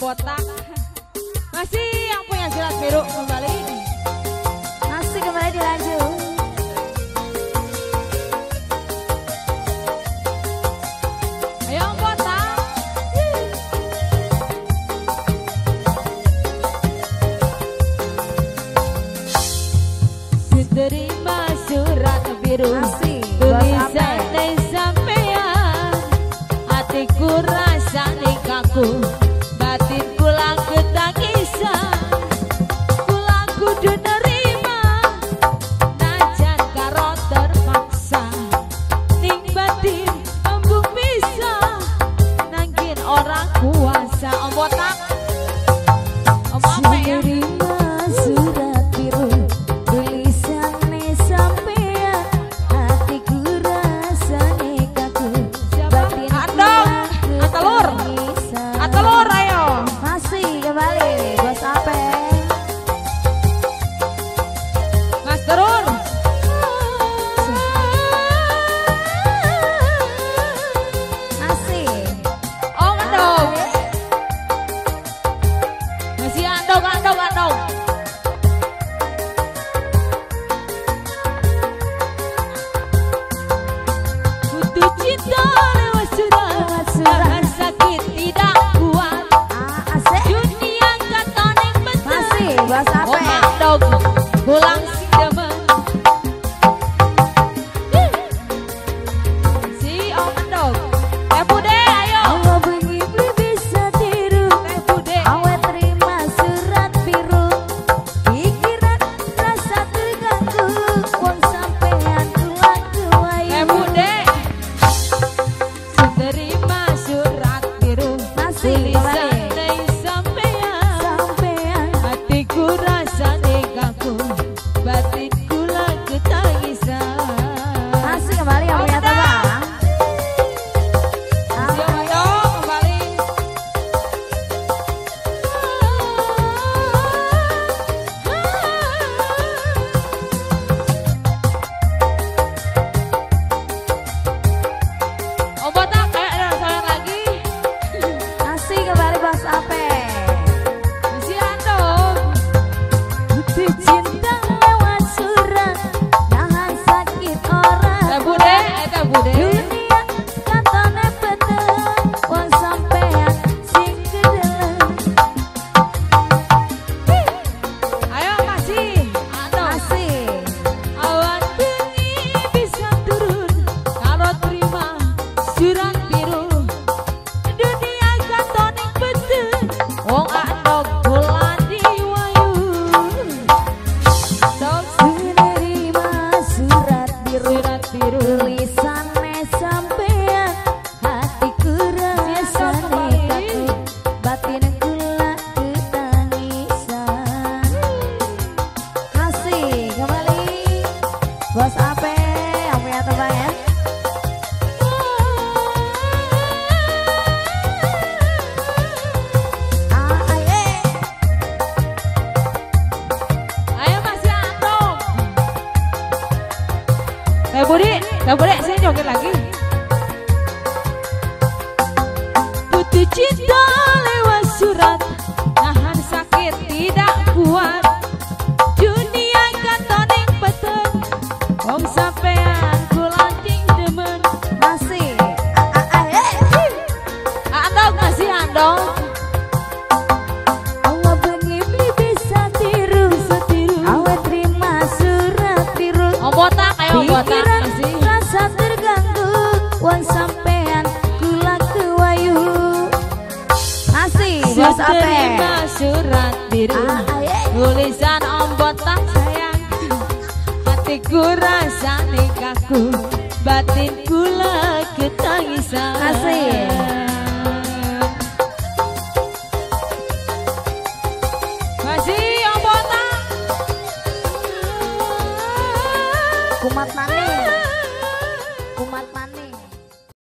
botak Masih yang punya jelas biru kembali. Masih kembali dilanjut. Terima surat biru. Masih, Tulisan sampean Hatiku rasa kaku kuasa. Obotak pulang Lah boleh, lah boleh saya joget lagi. Putih cinta lewat surat Bos Ape surat biru. Ah, ah, Tulisan ombotan sayang. Hatiku nih.